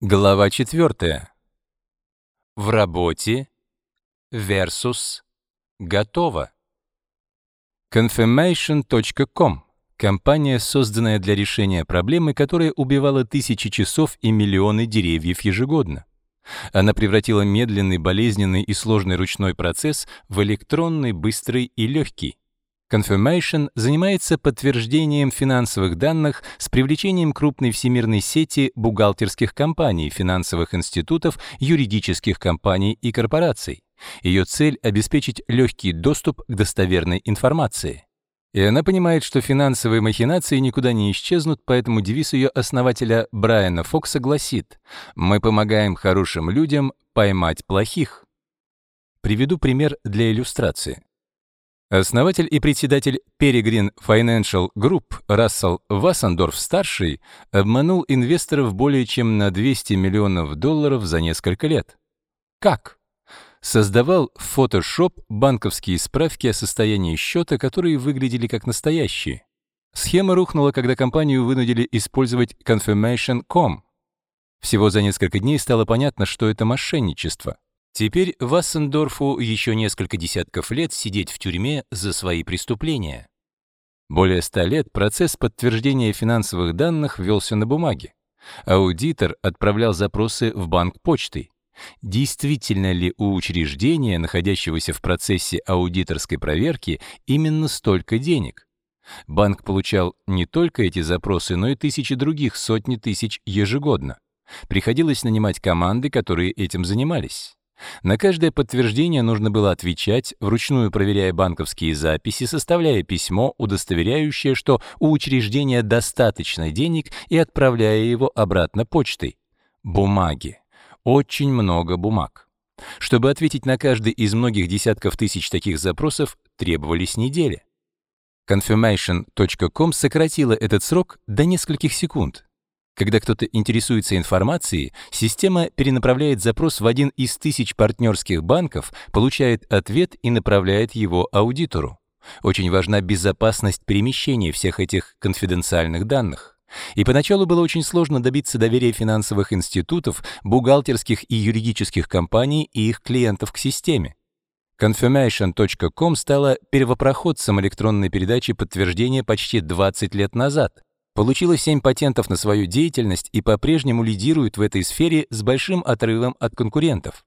Глава 4. В работе versus готово. Confirmation.com — компания, созданная для решения проблемы, которая убивала тысячи часов и миллионы деревьев ежегодно. Она превратила медленный, болезненный и сложный ручной процесс в электронный, быстрый и легкий. Confirmation занимается подтверждением финансовых данных с привлечением крупной всемирной сети бухгалтерских компаний, финансовых институтов, юридических компаний и корпораций. Ее цель — обеспечить легкий доступ к достоверной информации. И она понимает, что финансовые махинации никуда не исчезнут, поэтому девиз ее основателя Брайана Фокса гласит «Мы помогаем хорошим людям поймать плохих». Приведу пример для иллюстрации. Основатель и председатель Peregrine Financial Group Рассел Вассендорф-старший обманул инвесторов более чем на 200 миллионов долларов за несколько лет. Как? Создавал в Photoshop банковские справки о состоянии счета, которые выглядели как настоящие. Схема рухнула, когда компанию вынудили использовать Confirmation.com. Всего за несколько дней стало понятно, что это мошенничество. Теперь Вассендорфу еще несколько десятков лет сидеть в тюрьме за свои преступления. Более ста лет процесс подтверждения финансовых данных велся на бумаге. Аудитор отправлял запросы в банк почтой. Действительно ли у учреждения, находящегося в процессе аудиторской проверки, именно столько денег? Банк получал не только эти запросы, но и тысячи других, сотни тысяч ежегодно. Приходилось нанимать команды, которые этим занимались. На каждое подтверждение нужно было отвечать, вручную проверяя банковские записи, составляя письмо, удостоверяющее, что у учреждения достаточно денег, и отправляя его обратно почтой. Бумаги. Очень много бумаг. Чтобы ответить на каждый из многих десятков тысяч таких запросов, требовались недели. Confirmation.com сократила этот срок до нескольких секунд. Когда кто-то интересуется информацией, система перенаправляет запрос в один из тысяч партнерских банков, получает ответ и направляет его аудитору. Очень важна безопасность перемещения всех этих конфиденциальных данных. И поначалу было очень сложно добиться доверия финансовых институтов, бухгалтерских и юридических компаний и их клиентов к системе. Confirmation.com стала первопроходцем электронной передачи подтверждения почти 20 лет назад получила 7 патентов на свою деятельность и по-прежнему лидирует в этой сфере с большим отрывом от конкурентов.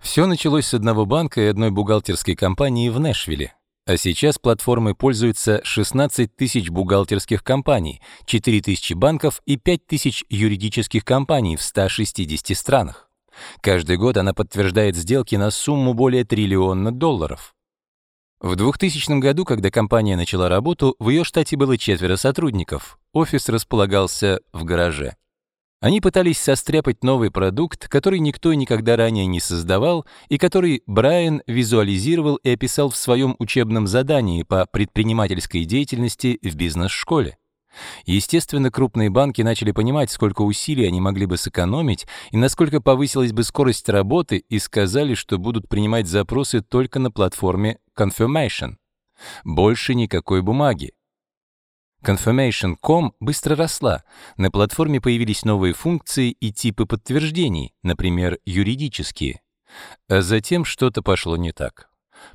Все началось с одного банка и одной бухгалтерской компании в Нэшвилле. А сейчас платформой пользуются 16 тысяч бухгалтерских компаний, 4 тысячи банков и 5 тысяч юридических компаний в 160 странах. Каждый год она подтверждает сделки на сумму более триллиона долларов. В 2000 году, когда компания начала работу, в ее штате было четверо сотрудников. Офис располагался в гараже. Они пытались состряпать новый продукт, который никто никогда ранее не создавал и который Брайан визуализировал и описал в своем учебном задании по предпринимательской деятельности в бизнес-школе. Естественно, крупные банки начали понимать, сколько усилий они могли бы сэкономить и насколько повысилась бы скорость работы, и сказали, что будут принимать запросы только на платформе Confirmation. Больше никакой бумаги. Confirmation.com быстро росла. На платформе появились новые функции и типы подтверждений, например, юридические. А затем что-то пошло не так.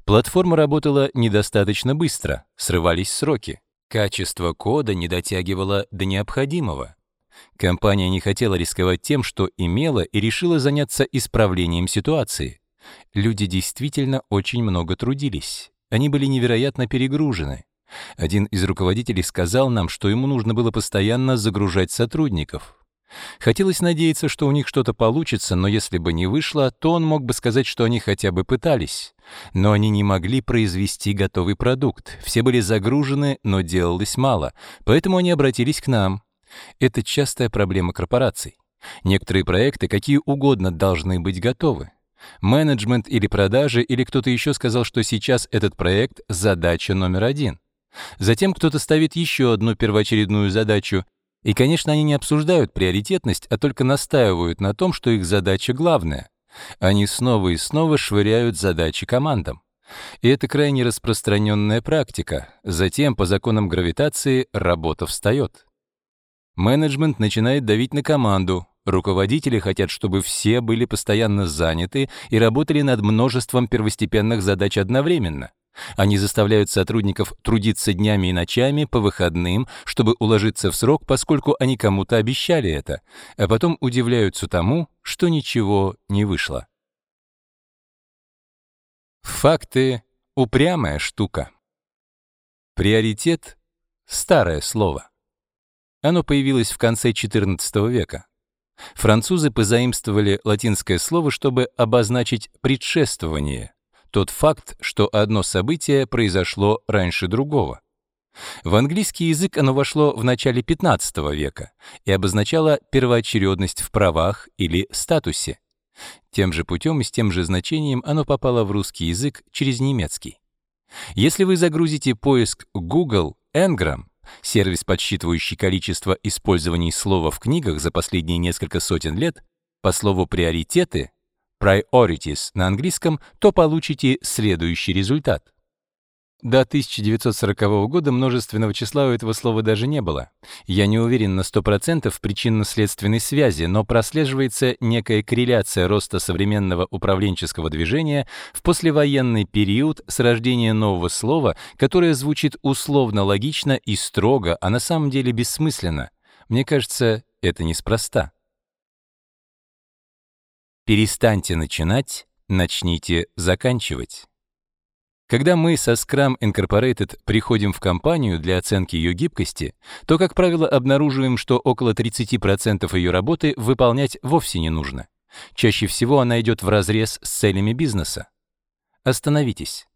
Платформа работала недостаточно быстро, срывались сроки. Качество кода не дотягивало до необходимого. Компания не хотела рисковать тем, что имела, и решила заняться исправлением ситуации. Люди действительно очень много трудились. Они были невероятно перегружены. Один из руководителей сказал нам, что ему нужно было постоянно загружать сотрудников. Хотелось надеяться, что у них что-то получится, но если бы не вышло, то он мог бы сказать, что они хотя бы пытались. Но они не могли произвести готовый продукт. Все были загружены, но делалось мало. Поэтому они обратились к нам. Это частая проблема корпораций. Некоторые проекты какие угодно должны быть готовы. Менеджмент или продажи или кто-то еще сказал, что сейчас этот проект задача номер один. Затем кто-то ставит еще одну первоочередную задачу, и, конечно, они не обсуждают приоритетность, а только настаивают на том, что их задача главная. Они снова и снова швыряют задачи командам. И это крайне распространенная практика. Затем, по законам гравитации, работа встает. Менеджмент начинает давить на команду. Руководители хотят, чтобы все были постоянно заняты и работали над множеством первостепенных задач одновременно. Они заставляют сотрудников трудиться днями и ночами по выходным, чтобы уложиться в срок, поскольку они кому-то обещали это, а потом удивляются тому, что ничего не вышло. Факты — упрямая штука. Приоритет — старое слово. Оно появилось в конце XIV века. Французы позаимствовали латинское слово, чтобы обозначить предшествование — тот факт, что одно событие произошло раньше другого. В английский язык оно вошло в начале XV века и обозначало первоочередность в правах или статусе. Тем же путем и с тем же значением оно попало в русский язык через немецкий. Если вы загрузите поиск Google Engram, сервис, подсчитывающий количество использований слова в книгах за последние несколько сотен лет, по слову «приоритеты» priorities на английском, то получите следующий результат. До 1940 года множественного числа у этого слова даже не было. Я не уверен на 100% в причинно-следственной связи, но прослеживается некая корреляция роста современного управленческого движения в послевоенный период с рождения нового слова, которое звучит условно-логично и строго, а на самом деле бессмысленно. Мне кажется, это неспроста. Перестаньте начинать, начните заканчивать. Когда мы со Scrum Incorporated приходим в компанию для оценки ее гибкости, то, как правило, обнаруживаем, что около 30% ее работы выполнять вовсе не нужно. Чаще всего она идет вразрез с целями бизнеса. Остановитесь.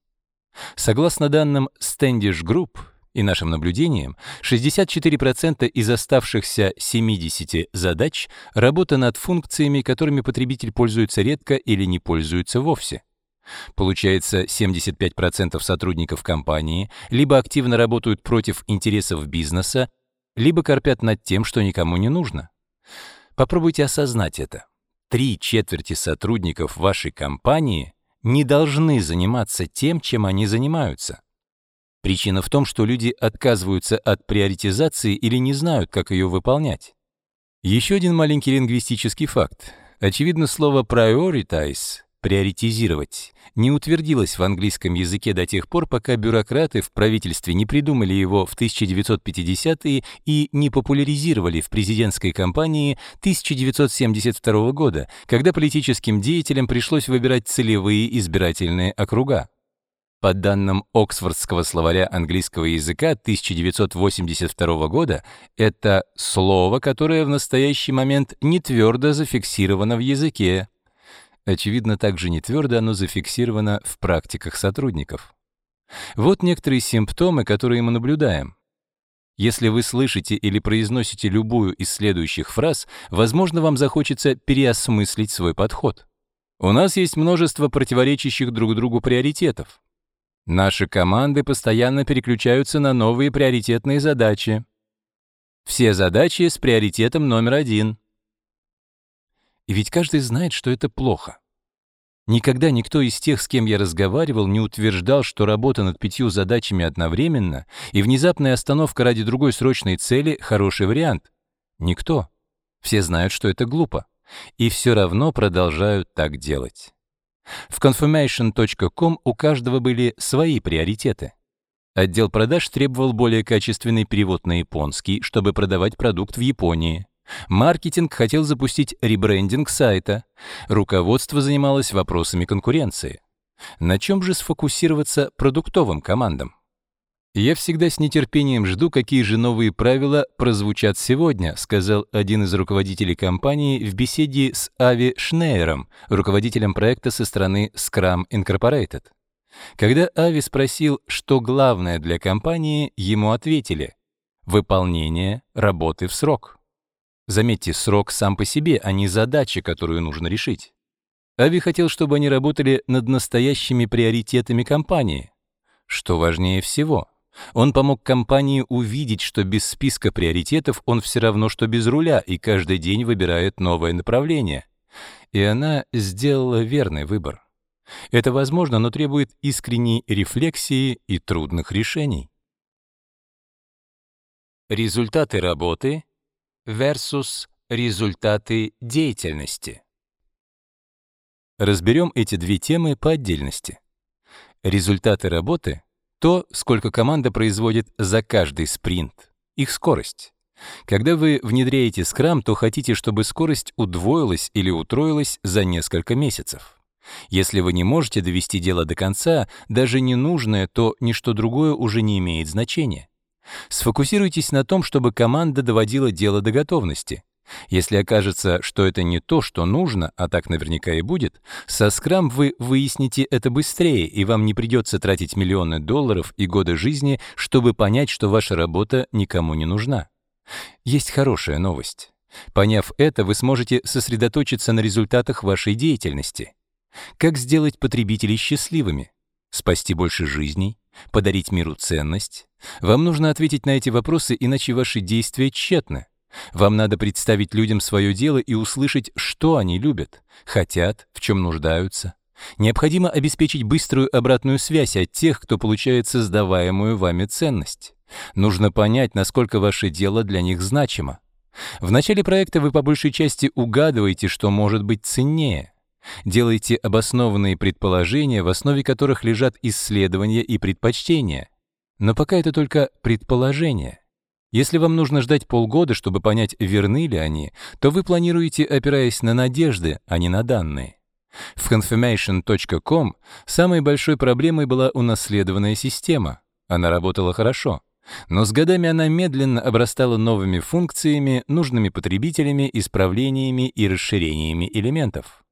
Согласно данным Standish Group, и нашим наблюдениям, 64% из оставшихся 70 задач — работа над функциями, которыми потребитель пользуется редко или не пользуется вовсе. Получается, 75% сотрудников компании либо активно работают против интересов бизнеса, либо корпят над тем, что никому не нужно. Попробуйте осознать это. Три четверти сотрудников вашей компании не должны заниматься тем, чем они занимаются. Причина в том, что люди отказываются от приоритизации или не знают, как ее выполнять. Еще один маленький лингвистический факт. Очевидно, слово prioritize приоритизировать не утвердилось в английском языке до тех пор, пока бюрократы в правительстве не придумали его в 1950-е и не популяризировали в президентской кампании 1972 года, когда политическим деятелям пришлось выбирать целевые избирательные округа. По данным Оксфордского словаря английского языка 1982 года, это слово, которое в настоящий момент не твердо зафиксировано в языке. Очевидно, также не твердо оно зафиксировано в практиках сотрудников. Вот некоторые симптомы, которые мы наблюдаем. Если вы слышите или произносите любую из следующих фраз, возможно, вам захочется переосмыслить свой подход. У нас есть множество противоречащих друг другу приоритетов. Наши команды постоянно переключаются на новые приоритетные задачи. Все задачи с приоритетом номер один. И ведь каждый знает, что это плохо. Никогда никто из тех, с кем я разговаривал, не утверждал, что работа над пятью задачами одновременно и внезапная остановка ради другой срочной цели — хороший вариант. Никто. Все знают, что это глупо. И все равно продолжают так делать. В confirmation.com у каждого были свои приоритеты. Отдел продаж требовал более качественный перевод на японский, чтобы продавать продукт в Японии. Маркетинг хотел запустить ребрендинг сайта. Руководство занималось вопросами конкуренции. На чем же сфокусироваться продуктовым командам? «Я всегда с нетерпением жду, какие же новые правила прозвучат сегодня», сказал один из руководителей компании в беседе с Ави Шнейером, руководителем проекта со стороны Scrum Incorporated. Когда Ави спросил, что главное для компании, ему ответили «выполнение работы в срок». Заметьте, срок сам по себе, а не задача, которую нужно решить. Ави хотел, чтобы они работали над настоящими приоритетами компании. Что важнее всего — он помог компании увидеть, что без списка приоритетов он все равно, что без руля, и каждый день выбирает новое направление. И она сделала верный выбор. Это возможно, но требует искренней рефлексии и трудных решений. Результаты работы versus результаты деятельности. Разберем эти две темы по отдельности. Результаты работы то, сколько команда производит за каждый спринт, их скорость. Когда вы внедряете скрам, то хотите, чтобы скорость удвоилась или утроилась за несколько месяцев. Если вы не можете довести дело до конца, даже ненужное, то ничто другое уже не имеет значения. Сфокусируйтесь на том, чтобы команда доводила дело до готовности. Если окажется, что это не то, что нужно, а так наверняка и будет, со Scrum вы выясните это быстрее, и вам не придется тратить миллионы долларов и годы жизни, чтобы понять, что ваша работа никому не нужна. Есть хорошая новость. Поняв это, вы сможете сосредоточиться на результатах вашей деятельности. Как сделать потребителей счастливыми? Спасти больше жизней? Подарить миру ценность? Вам нужно ответить на эти вопросы, иначе ваши действия тщетны. Вам надо представить людям свое дело и услышать, что они любят, хотят, в чем нуждаются. Необходимо обеспечить быструю обратную связь от тех, кто получает создаваемую вами ценность. Нужно понять, насколько ваше дело для них значимо. В начале проекта вы по большей части угадываете, что может быть ценнее. Делайте обоснованные предположения, в основе которых лежат исследования и предпочтения. Но пока это только предположения. Если вам нужно ждать полгода, чтобы понять, верны ли они, то вы планируете, опираясь на надежды, а не на данные. В confirmation.com самой большой проблемой была унаследованная система. Она работала хорошо. Но с годами она медленно обрастала новыми функциями, нужными потребителями, исправлениями и расширениями элементов.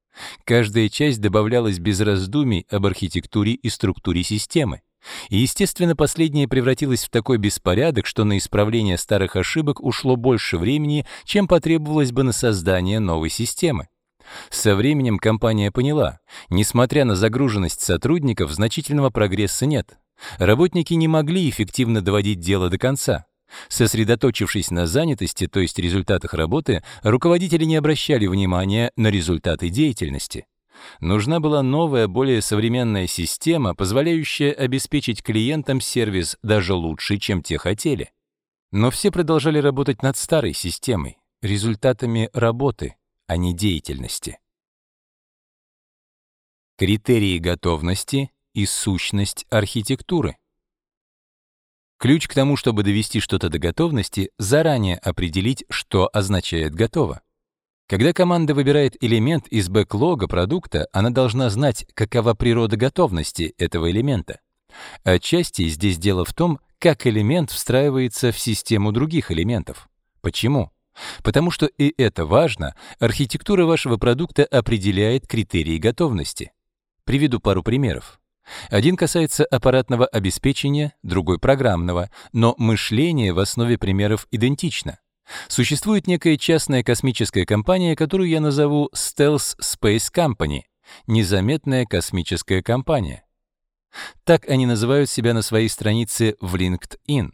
Каждая часть добавлялась без раздумий об архитектуре и структуре системы. И, естественно, последнее превратилось в такой беспорядок, что на исправление старых ошибок ушло больше времени, чем потребовалось бы на создание новой системы. Со временем компания поняла, несмотря на загруженность сотрудников, значительного прогресса нет. Работники не могли эффективно доводить дело до конца. Сосредоточившись на занятости, то есть результатах работы, руководители не обращали внимания на результаты деятельности нужна была новая, более современная система, позволяющая обеспечить клиентам сервис даже лучше, чем те хотели. Но все продолжали работать над старой системой, результатами работы, а не деятельности. Критерии готовности и сущность архитектуры. Ключ к тому, чтобы довести что-то до готовности, заранее определить, что означает «готово». Когда команда выбирает элемент из бэклога продукта, она должна знать, какова природа готовности этого элемента. Отчасти здесь дело в том, как элемент встраивается в систему других элементов. Почему? Потому что, и это важно, архитектура вашего продукта определяет критерии готовности. Приведу пару примеров. Один касается аппаратного обеспечения, другой — программного, но мышление в основе примеров идентично — Существует некая частная космическая компания, которую я назову Stealth Space Company — незаметная космическая компания. Так они называют себя на своей странице в LinkedIn.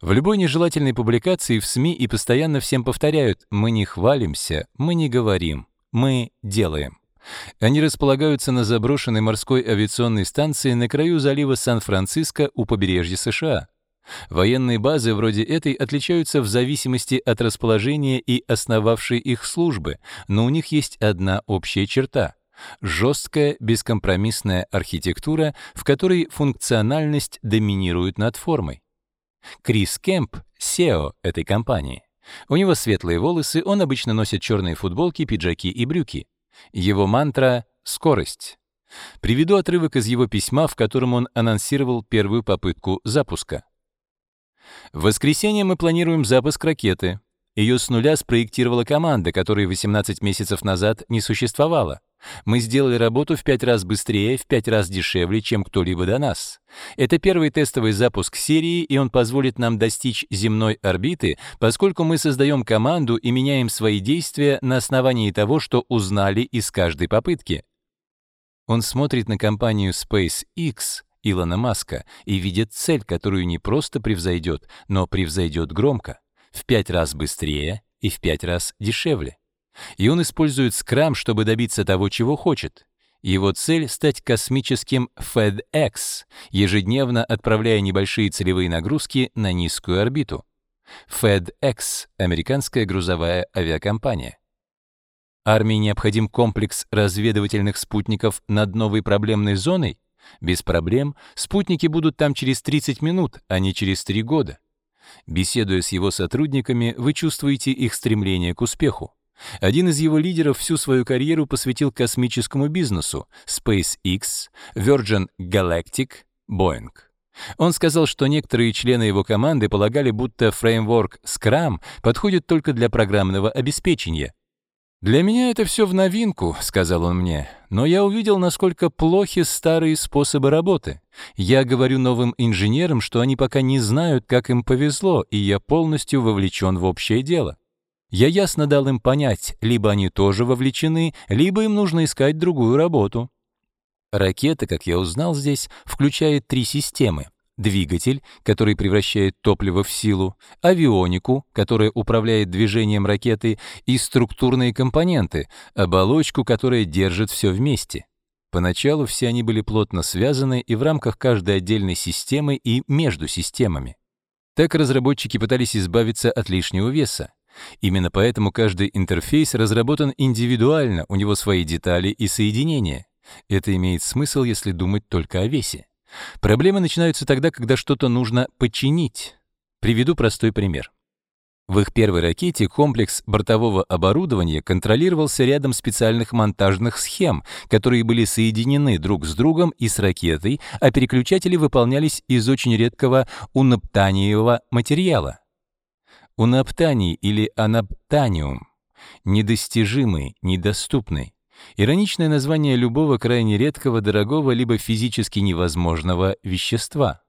В любой нежелательной публикации в СМИ и постоянно всем повторяют «мы не хвалимся, мы не говорим, мы делаем». Они располагаются на заброшенной морской авиационной станции на краю залива Сан-Франциско у побережья США. Военные базы вроде этой отличаются в зависимости от расположения и основавшей их службы, но у них есть одна общая черта — жесткая, бескомпромиссная архитектура, в которой функциональность доминирует над формой. Крис Кэмп, — SEO этой компании. У него светлые волосы, он обычно носит черные футболки, пиджаки и брюки. Его мантра — скорость. Приведу отрывок из его письма, в котором он анонсировал первую попытку запуска. В воскресенье мы планируем запуск ракеты. Ее с нуля спроектировала команда, которой 18 месяцев назад не существовало. Мы сделали работу в пять раз быстрее, в пять раз дешевле, чем кто-либо до нас. Это первый тестовый запуск серии, и он позволит нам достичь земной орбиты, поскольку мы создаем команду и меняем свои действия на основании того, что узнали из каждой попытки. Он смотрит на компанию SpaceX, Илона Маска и видит цель, которую не просто превзойдет, но превзойдет громко, в пять раз быстрее и в пять раз дешевле. И он использует скрам, чтобы добиться того, чего хочет. Его цель — стать космическим FedEx, ежедневно отправляя небольшие целевые нагрузки на низкую орбиту. FedEx — американская грузовая авиакомпания. Армии необходим комплекс разведывательных спутников над новой проблемной зоной? Без проблем спутники будут там через 30 минут, а не через 3 года. Беседуя с его сотрудниками, вы чувствуете их стремление к успеху. Один из его лидеров всю свою карьеру посвятил космическому бизнесу SpaceX, Virgin Galactic, Boeing. Он сказал, что некоторые члены его команды полагали, будто фреймворк Scrum подходит только для программного обеспечения, «Для меня это все в новинку», — сказал он мне, «но я увидел, насколько плохи старые способы работы. Я говорю новым инженерам, что они пока не знают, как им повезло, и я полностью вовлечен в общее дело. Я ясно дал им понять, либо они тоже вовлечены, либо им нужно искать другую работу». Ракета, как я узнал здесь, включает три системы двигатель, который превращает топливо в силу, авионику, которая управляет движением ракеты, и структурные компоненты, оболочку, которая держит все вместе. Поначалу все они были плотно связаны и в рамках каждой отдельной системы и между системами. Так разработчики пытались избавиться от лишнего веса. Именно поэтому каждый интерфейс разработан индивидуально, у него свои детали и соединения. Это имеет смысл, если думать только о весе. Проблемы начинаются тогда, когда что-то нужно починить. Приведу простой пример. В их первой ракете комплекс бортового оборудования контролировался рядом специальных монтажных схем, которые были соединены друг с другом и с ракетой, а переключатели выполнялись из очень редкого унаптаниевого материала. Унаптаний или анаптаниум — недостижимый, недоступный. Ироничное название любого крайне редкого, дорогого, либо физически невозможного вещества.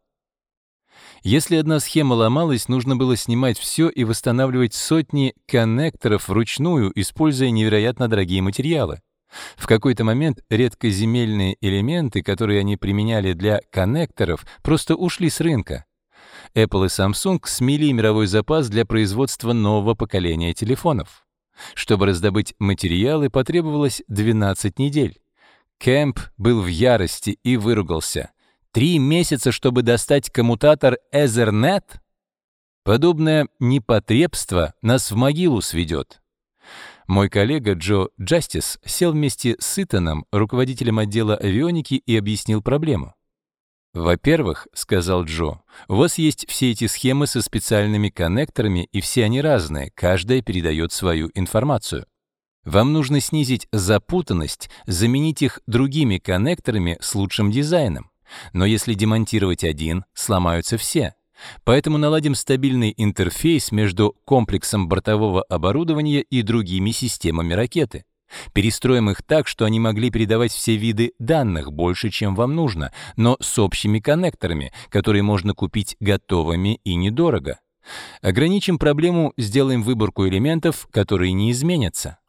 Если одна схема ломалась, нужно было снимать все и восстанавливать сотни коннекторов вручную, используя невероятно дорогие материалы. В какой-то момент редкоземельные элементы, которые они применяли для коннекторов, просто ушли с рынка. Apple и Samsung смели мировой запас для производства нового поколения телефонов. Чтобы раздобыть материалы, потребовалось 12 недель. Кэмп был в ярости и выругался. Три месяца, чтобы достать коммутатор Ethernet? Подобное непотребство нас в могилу сведет. Мой коллега Джо Джастис сел вместе с Итаном, руководителем отдела авионики, и объяснил проблему. «Во-первых, — сказал Джо, — у вас есть все эти схемы со специальными коннекторами, и все они разные, каждая передает свою информацию. Вам нужно снизить запутанность, заменить их другими коннекторами с лучшим дизайном. Но если демонтировать один, сломаются все. Поэтому наладим стабильный интерфейс между комплексом бортового оборудования и другими системами ракеты. Перестроим их так, что они могли передавать все виды данных больше, чем вам нужно, но с общими коннекторами, которые можно купить готовыми и недорого. Ограничим проблему, сделаем выборку элементов, которые не изменятся.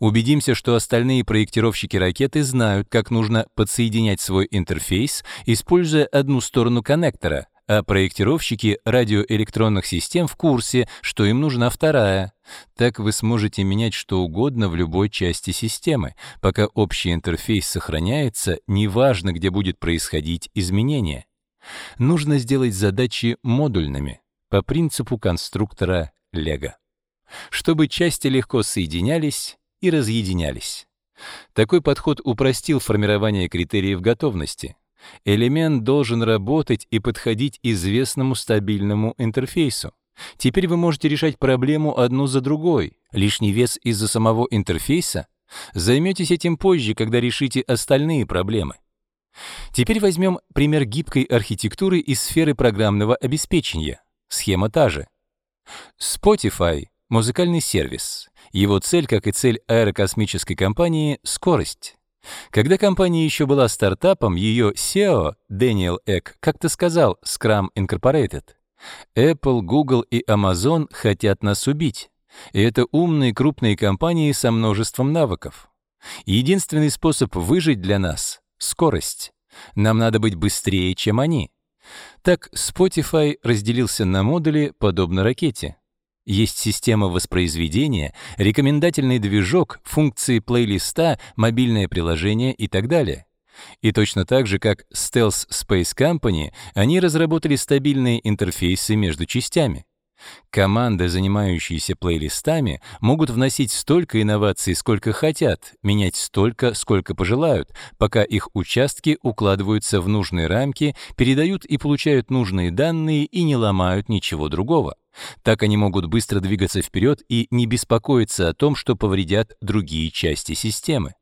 Убедимся, что остальные проектировщики ракеты знают, как нужно подсоединять свой интерфейс, используя одну сторону коннектора, а проектировщики радиоэлектронных систем в курсе, что им нужна вторая. Так вы сможете менять что угодно в любой части системы, пока общий интерфейс сохраняется, неважно, где будет происходить изменение. Нужно сделать задачи модульными по принципу конструктора Лего, чтобы части легко соединялись и разъединялись. Такой подход упростил формирование критериев готовности — Элемент должен работать и подходить известному стабильному интерфейсу. Теперь вы можете решать проблему одну за другой. Лишний вес из-за самого интерфейса? Займетесь этим позже, когда решите остальные проблемы. Теперь возьмем пример гибкой архитектуры из сферы программного обеспечения. Схема та же. Spotify — музыкальный сервис. Его цель, как и цель аэрокосмической компании — скорость. Когда компания еще была стартапом, ее SEO Дэниел Эк как-то сказал Scrum Incorporated, Apple, Google и Amazon хотят нас убить. И это умные крупные компании со множеством навыков. Единственный способ выжить для нас — скорость. Нам надо быть быстрее, чем они. Так Spotify разделился на модули, подобно ракете. Есть система воспроизведения, рекомендательный движок, функции плейлиста, мобильное приложение и так далее. И точно так же, как Stealth Space Company, они разработали стабильные интерфейсы между частями. Команды, занимающиеся плейлистами, могут вносить столько инноваций, сколько хотят, менять столько, сколько пожелают, пока их участки укладываются в нужные рамки, передают и получают нужные данные и не ломают ничего другого. Так они могут быстро двигаться вперед и не беспокоиться о том, что повредят другие части системы.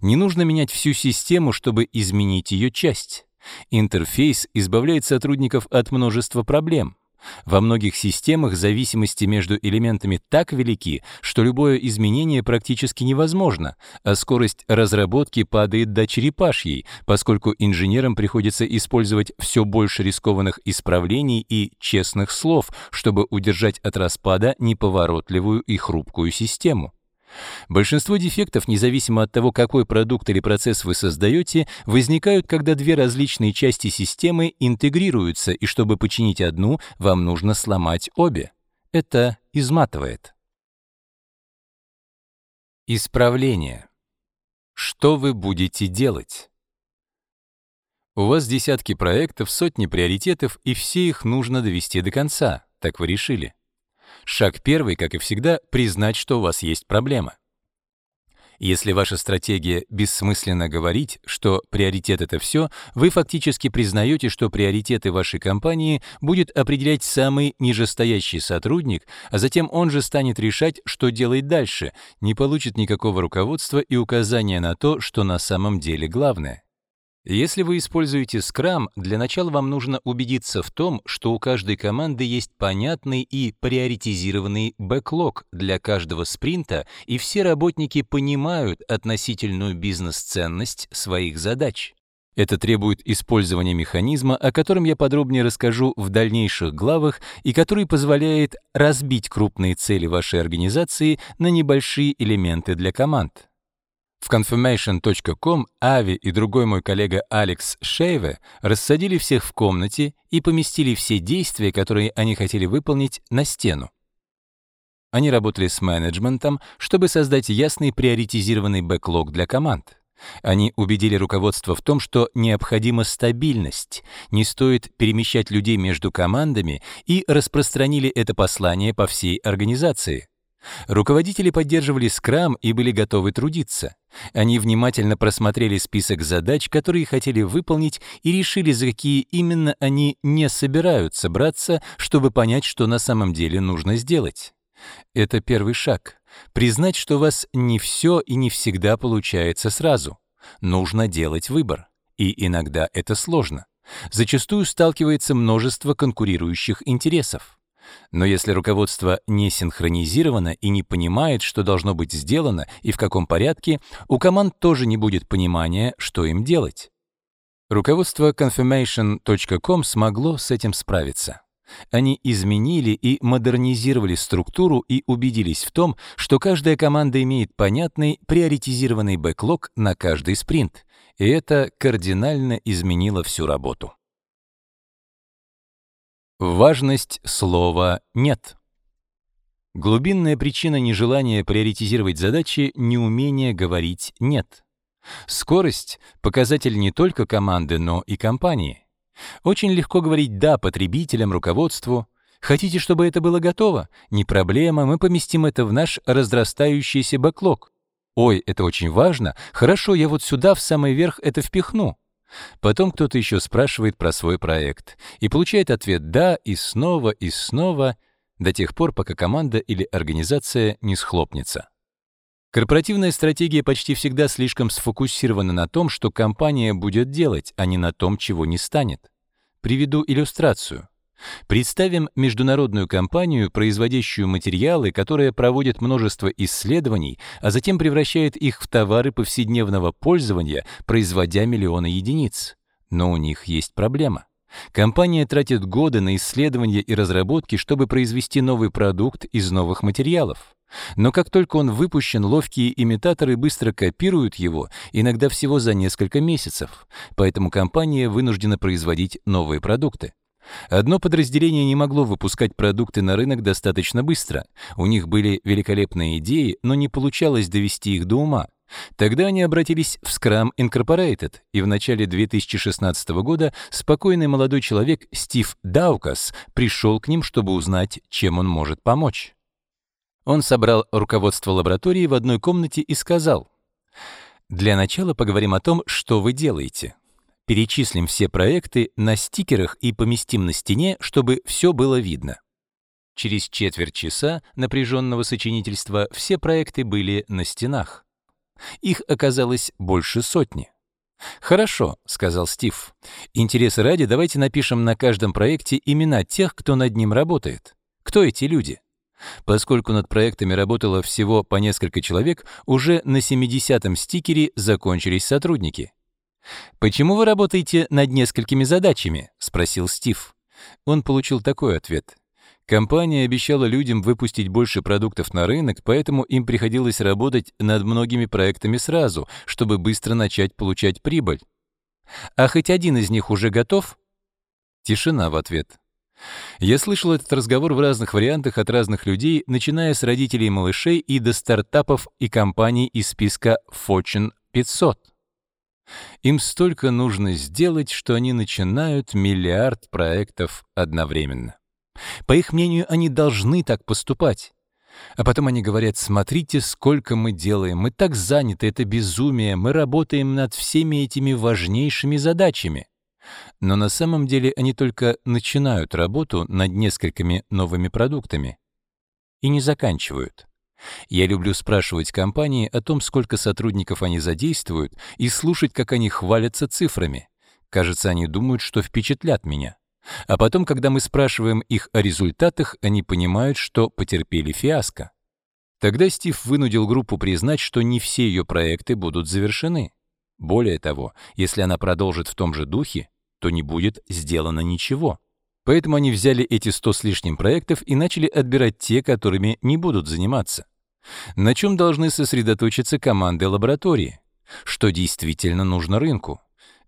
Не нужно менять всю систему, чтобы изменить ее часть. Интерфейс избавляет сотрудников от множества проблем. Во многих системах зависимости между элементами так велики, что любое изменение практически невозможно, а скорость разработки падает до черепашьей, поскольку инженерам приходится использовать все больше рискованных исправлений и честных слов, чтобы удержать от распада неповоротливую и хрупкую систему. Большинство дефектов, независимо от того, какой продукт или процесс вы создаете, возникают, когда две различные части системы интегрируются, и чтобы починить одну, вам нужно сломать обе. Это изматывает. Исправление. Что вы будете делать? У вас десятки проектов, сотни приоритетов, и все их нужно довести до конца, так вы решили. Шаг первый, как и всегда, признать, что у вас есть проблема. Если ваша стратегия бессмысленно говорить, что приоритет — это все, вы фактически признаете, что приоритеты вашей компании будет определять самый нижестоящий сотрудник, а затем он же станет решать, что делать дальше, не получит никакого руководства и указания на то, что на самом деле главное. Если вы используете Scrum, для начала вам нужно убедиться в том, что у каждой команды есть понятный и приоритизированный бэклог для каждого спринта, и все работники понимают относительную бизнес-ценность своих задач. Это требует использования механизма, о котором я подробнее расскажу в дальнейших главах и который позволяет разбить крупные цели вашей организации на небольшие элементы для команд. В confirmation.com Ави и другой мой коллега Алекс Шейве рассадили всех в комнате и поместили все действия, которые они хотели выполнить, на стену. Они работали с менеджментом, чтобы создать ясный приоритизированный бэклог для команд. Они убедили руководство в том, что необходима стабильность, не стоит перемещать людей между командами и распространили это послание по всей организации. Руководители поддерживали скрам и были готовы трудиться. Они внимательно просмотрели список задач, которые хотели выполнить, и решили, за какие именно они не собираются браться, чтобы понять, что на самом деле нужно сделать. Это первый шаг. Признать, что у вас не все и не всегда получается сразу. Нужно делать выбор. И иногда это сложно. Зачастую сталкивается множество конкурирующих интересов. Но если руководство не синхронизировано и не понимает, что должно быть сделано и в каком порядке, у команд тоже не будет понимания, что им делать. Руководство confirmation.com смогло с этим справиться. Они изменили и модернизировали структуру и убедились в том, что каждая команда имеет понятный приоритизированный бэклог на каждый спринт, и это кардинально изменило всю работу. Важность слова «нет». Глубинная причина нежелания приоритизировать задачи — неумение говорить «нет». Скорость — показатель не только команды, но и компании. Очень легко говорить «да» потребителям, руководству. Хотите, чтобы это было готово? Не проблема, мы поместим это в наш разрастающийся бэклог. Ой, это очень важно. Хорошо, я вот сюда, в самый верх, это впихну. Потом кто-то еще спрашивает про свой проект и получает ответ «да» и снова, и снова, до тех пор, пока команда или организация не схлопнется. Корпоративная стратегия почти всегда слишком сфокусирована на том, что компания будет делать, а не на том, чего не станет. Приведу иллюстрацию. Представим международную компанию, производящую материалы, которая проводит множество исследований, а затем превращает их в товары повседневного пользования, производя миллионы единиц. Но у них есть проблема. Компания тратит годы на исследования и разработки, чтобы произвести новый продукт из новых материалов. Но как только он выпущен, ловкие имитаторы быстро копируют его, иногда всего за несколько месяцев. Поэтому компания вынуждена производить новые продукты. Одно подразделение не могло выпускать продукты на рынок достаточно быстро. У них были великолепные идеи, но не получалось довести их до ума. Тогда они обратились в Scrum Incorporated, и в начале 2016 года спокойный молодой человек Стив Даукас пришел к ним, чтобы узнать, чем он может помочь. Он собрал руководство лаборатории в одной комнате и сказал, «Для начала поговорим о том, что вы делаете. Перечислим все проекты на стикерах и поместим на стене, чтобы все было видно. Через четверть часа напряженного сочинительства все проекты были на стенах. Их оказалось больше сотни. «Хорошо», — сказал Стив. Интерес ради давайте напишем на каждом проекте имена тех, кто над ним работает. Кто эти люди?» Поскольку над проектами работало всего по несколько человек, уже на 70-м стикере закончились сотрудники. «Почему вы работаете над несколькими задачами?» — спросил Стив. Он получил такой ответ. Компания обещала людям выпустить больше продуктов на рынок, поэтому им приходилось работать над многими проектами сразу, чтобы быстро начать получать прибыль. «А хоть один из них уже готов?» Тишина в ответ. Я слышал этот разговор в разных вариантах от разных людей, начиная с родителей малышей и до стартапов и компаний из списка Fortune 500. Им столько нужно сделать, что они начинают миллиард проектов одновременно. По их мнению, они должны так поступать. А потом они говорят, смотрите, сколько мы делаем, мы так заняты, это безумие, мы работаем над всеми этими важнейшими задачами. Но на самом деле они только начинают работу над несколькими новыми продуктами и не заканчивают. Я люблю спрашивать компании о том, сколько сотрудников они задействуют, и слушать, как они хвалятся цифрами. Кажется, они думают, что впечатлят меня. А потом, когда мы спрашиваем их о результатах, они понимают, что потерпели фиаско. Тогда Стив вынудил группу признать, что не все ее проекты будут завершены. Более того, если она продолжит в том же духе, то не будет сделано ничего. Поэтому они взяли эти сто с лишним проектов и начали отбирать те, которыми не будут заниматься. На чем должны сосредоточиться команды лаборатории? Что действительно нужно рынку?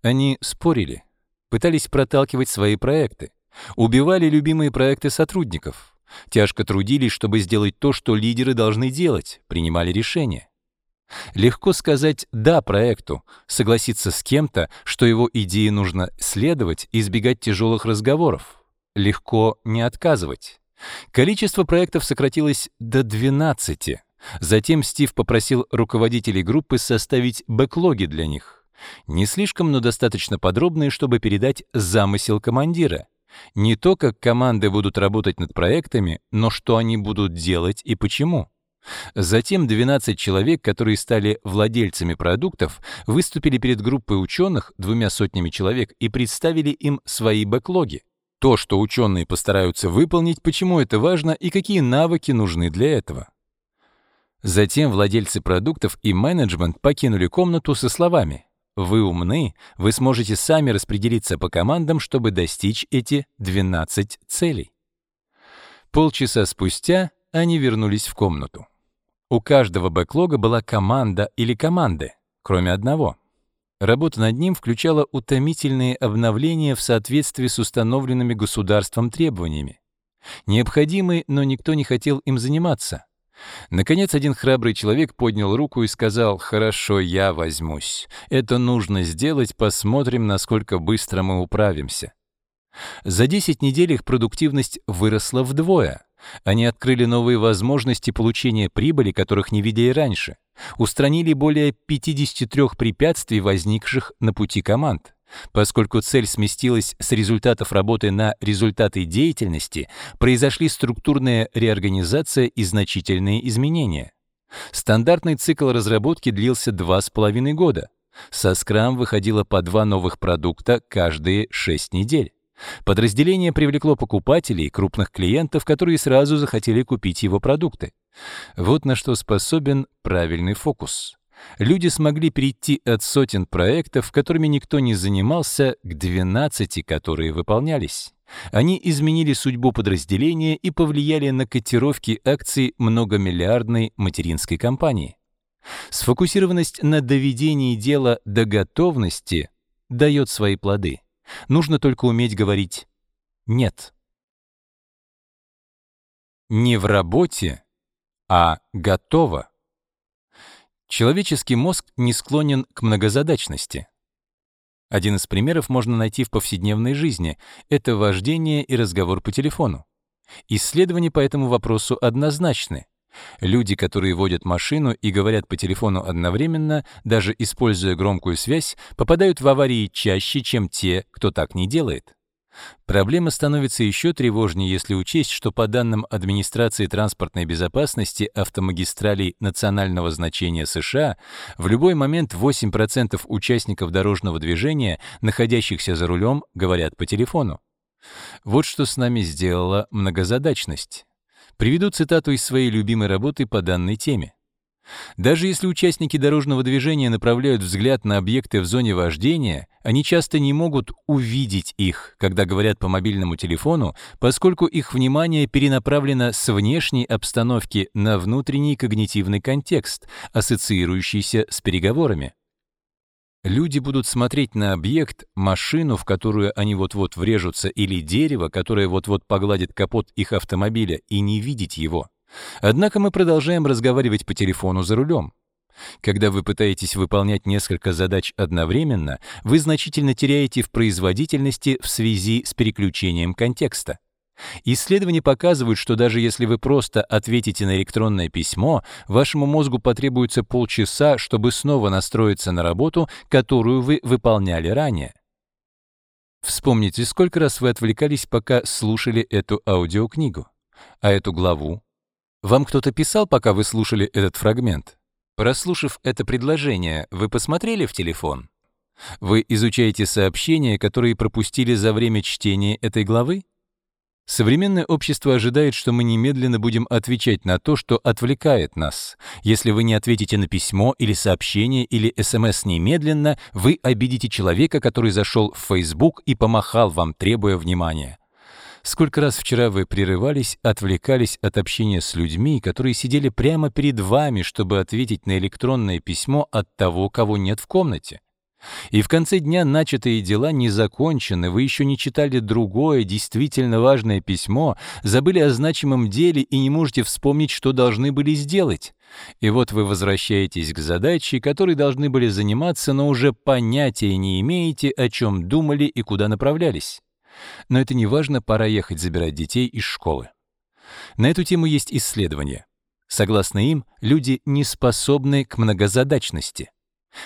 Они спорили, пытались проталкивать свои проекты, убивали любимые проекты сотрудников, тяжко трудились, чтобы сделать то, что лидеры должны делать, принимали решения. Легко сказать «да» проекту, согласиться с кем-то, что его идее нужно следовать избегать тяжелых разговоров. Легко не отказывать. Количество проектов сократилось до 12. Затем Стив попросил руководителей группы составить бэклоги для них. Не слишком, но достаточно подробные, чтобы передать замысел командира. Не то, как команды будут работать над проектами, но что они будут делать и почему. Затем 12 человек, которые стали владельцами продуктов, выступили перед группой ученых, двумя сотнями человек, и представили им свои бэклоги то, что ученые постараются выполнить, почему это важно и какие навыки нужны для этого. Затем владельцы продуктов и менеджмент покинули комнату со словами «Вы умны, вы сможете сами распределиться по командам, чтобы достичь эти 12 целей». Полчаса спустя они вернулись в комнату. У каждого бэклога была команда или команды, кроме одного — Работа над ним включала утомительные обновления в соответствии с установленными государством требованиями. Необходимы, но никто не хотел им заниматься. Наконец, один храбрый человек поднял руку и сказал «Хорошо, я возьмусь. Это нужно сделать, посмотрим, насколько быстро мы управимся». За 10 недель их продуктивность выросла вдвое — они открыли новые возможности получения прибыли, которых не видели раньше. Устранили более 53 препятствий, возникших на пути команд. Поскольку цель сместилась с результатов работы на результаты деятельности, произошли структурная реорганизация и значительные изменения. Стандартный цикл разработки длился 2,5 года. Со Scrum выходило по два новых продукта каждые 6 недель. Подразделение привлекло покупателей крупных клиентов, которые сразу захотели купить его продукты. Вот на что способен правильный фокус. Люди смогли перейти от сотен проектов, которыми никто не занимался, к 12, которые выполнялись. Они изменили судьбу подразделения и повлияли на котировки акций многомиллиардной материнской компании. Сфокусированность на доведении дела до готовности дает свои плоды. Нужно только уметь говорить «нет». Не в работе, а готово. Человеческий мозг не склонен к многозадачности. Один из примеров можно найти в повседневной жизни — это вождение и разговор по телефону. Исследования по этому вопросу однозначны. Люди, которые водят машину и говорят по телефону одновременно, даже используя громкую связь, попадают в аварии чаще, чем те, кто так не делает. Проблема становится еще тревожнее, если учесть, что по данным Администрации транспортной безопасности автомагистралей национального значения США, в любой момент 8% участников дорожного движения, находящихся за рулем, говорят по телефону. Вот что с нами сделала многозадачность. Приведу цитату из своей любимой работы по данной теме. Даже если участники дорожного движения направляют взгляд на объекты в зоне вождения, они часто не могут увидеть их, когда говорят по мобильному телефону, поскольку их внимание перенаправлено с внешней обстановки на внутренний когнитивный контекст, ассоциирующийся с переговорами. Люди будут смотреть на объект, машину, в которую они вот-вот врежутся, или дерево, которое вот-вот погладит капот их автомобиля, и не видеть его. Однако мы продолжаем разговаривать по телефону за рулем. Когда вы пытаетесь выполнять несколько задач одновременно, вы значительно теряете в производительности в связи с переключением контекста. Исследования показывают, что даже если вы просто ответите на электронное письмо, вашему мозгу потребуется полчаса, чтобы снова настроиться на работу, которую вы выполняли ранее. Вспомните, сколько раз вы отвлекались, пока слушали эту аудиокнигу, а эту главу. Вам кто-то писал, пока вы слушали этот фрагмент? Прослушав это предложение, вы посмотрели в телефон? Вы изучаете сообщения, которые пропустили за время чтения этой главы? Современное общество ожидает, что мы немедленно будем отвечать на то, что отвлекает нас. Если вы не ответите на письмо или сообщение или СМС немедленно, вы обидите человека, который зашел в Facebook и помахал вам, требуя внимания. Сколько раз вчера вы прерывались, отвлекались от общения с людьми, которые сидели прямо перед вами, чтобы ответить на электронное письмо от того, кого нет в комнате? И в конце дня начатые дела не закончены, вы еще не читали другое, действительно важное письмо, забыли о значимом деле и не можете вспомнить, что должны были сделать. И вот вы возвращаетесь к задаче, которой должны были заниматься, но уже понятия не имеете, о чем думали и куда направлялись. Но это не важно, пора ехать забирать детей из школы. На эту тему есть исследования. Согласно им, люди не способны к многозадачности.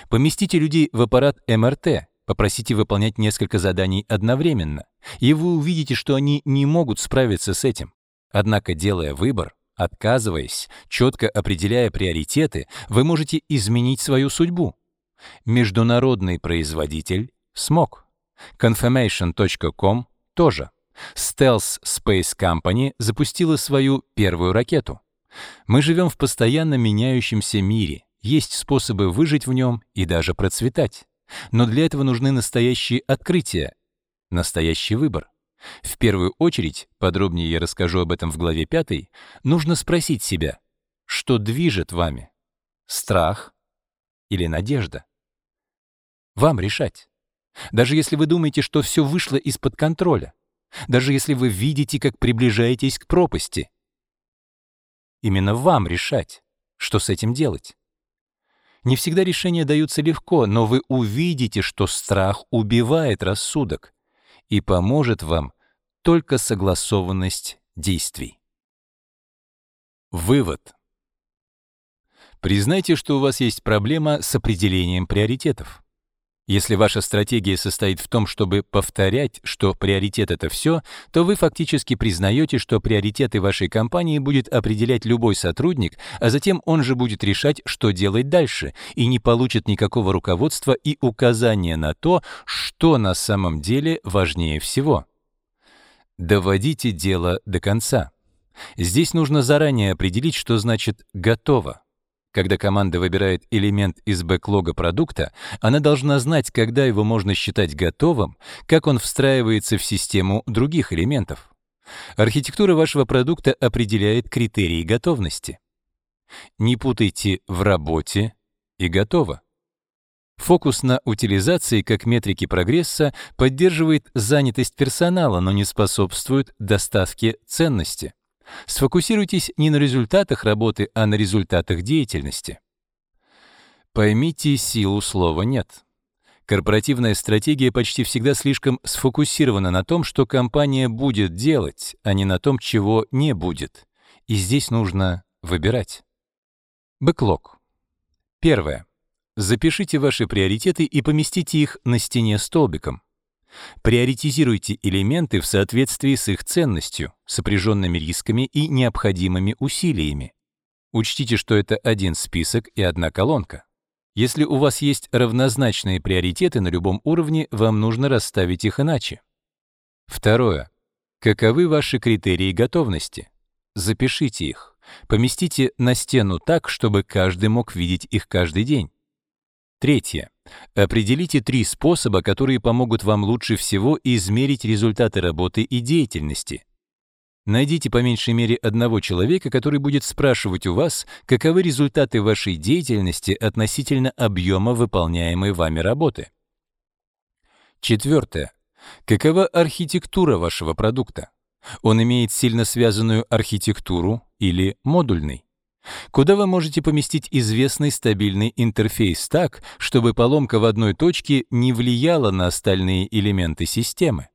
Поместите людей в аппарат МРТ, попросите выполнять несколько заданий одновременно, и вы увидите, что они не могут справиться с этим. Однако, делая выбор, отказываясь, четко определяя приоритеты, вы можете изменить свою судьбу. Международный производитель смог. Confirmation.com тоже. Stealth Space Company запустила свою первую ракету. Мы живем в постоянно меняющемся мире, есть способы выжить в нем и даже процветать. Но для этого нужны настоящие открытия, настоящий выбор. В первую очередь, подробнее я расскажу об этом в главе 5, нужно спросить себя, что движет вами? Страх или надежда? Вам решать. Даже если вы думаете, что все вышло из-под контроля, даже если вы видите, как приближаетесь к пропасти. Именно вам решать, что с этим делать. Не всегда решения даются легко, но вы увидите, что страх убивает рассудок и поможет вам только согласованность действий. Вывод. Признайте, что у вас есть проблема с определением приоритетов. Если ваша стратегия состоит в том, чтобы повторять, что приоритет — это все, то вы фактически признаете, что приоритеты вашей компании будет определять любой сотрудник, а затем он же будет решать, что делать дальше, и не получит никакого руководства и указания на то, что на самом деле важнее всего. Доводите дело до конца. Здесь нужно заранее определить, что значит «готово». Когда команда выбирает элемент из бэклога продукта, она должна знать, когда его можно считать готовым, как он встраивается в систему других элементов. Архитектура вашего продукта определяет критерии готовности. Не путайте в работе и готово. Фокус на утилизации как метрике прогресса поддерживает занятость персонала, но не способствует доставке ценности. Сфокусируйтесь не на результатах работы, а на результатах деятельности. Поймите силу слова «нет». Корпоративная стратегия почти всегда слишком сфокусирована на том, что компания будет делать, а не на том, чего не будет. И здесь нужно выбирать. Бэклог. Первое. Запишите ваши приоритеты и поместите их на стене столбиком. Приоритизируйте элементы в соответствии с их ценностью, сопряженными рисками и необходимыми усилиями. Учтите, что это один список и одна колонка. Если у вас есть равнозначные приоритеты на любом уровне, вам нужно расставить их иначе. Второе. Каковы ваши критерии готовности? Запишите их. Поместите на стену так, чтобы каждый мог видеть их каждый день. Третье. Определите три способа, которые помогут вам лучше всего измерить результаты работы и деятельности. Найдите по меньшей мере одного человека, который будет спрашивать у вас, каковы результаты вашей деятельности относительно объема выполняемой вами работы. Четвертое. Какова архитектура вашего продукта? Он имеет сильно связанную архитектуру или модульный? куда вы можете поместить известный стабильный интерфейс так, чтобы поломка в одной точке не влияла на остальные элементы системы.